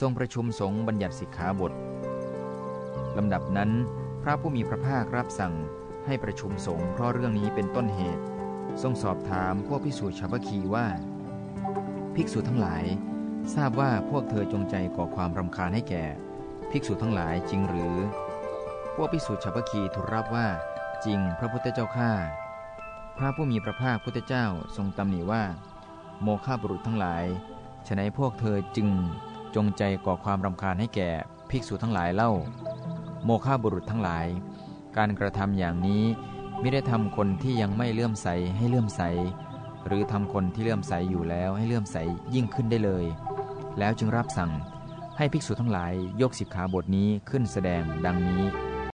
ทรงประชุมสงฆ์บัญญัติสิกขาบทลำดับนั้น พระผู้มีพระภาครับสั่งให้ประชุมสงฆ์เพราะเรื่องนี้เป็นต้นเหตุ ทรงสอบถามพวกภิกษุชาวคีว่า ภิกษุทั้งหลาย ทราบว่าพวกเธอจงใจก่อความรำคาญให้แก่ ภิกษุทั้งหลายจริงหรือ พวกภิกษุชาวคีทูลรับว่าจริงพระพุทธเจ้าข้าพระผู้มีพระภาคพุทธเจ้าทรงตำหนิว่า โมฆะบุรุษทั้งหลายฉนัยพวกเธอจึง จงใจก่อความรำคาญให้แก่ภิกษุทั้งหลายเล่า โมฆะบุรุษทั้งหลาย การกระทำอย่างนี้ไม่ได้ทำคนที่ยังไม่เลื่อมใสให้เลื่อมใส หรือทำคนที่เลื่อมใสอยู่แล้วให้เลื่อมใสยิ่งขึ้นได้เลย แล้วจึงรับสั่งให้ภิกษุทั้งหลายยกสิกขาบทนี้ขึ้นแสดงดังนี้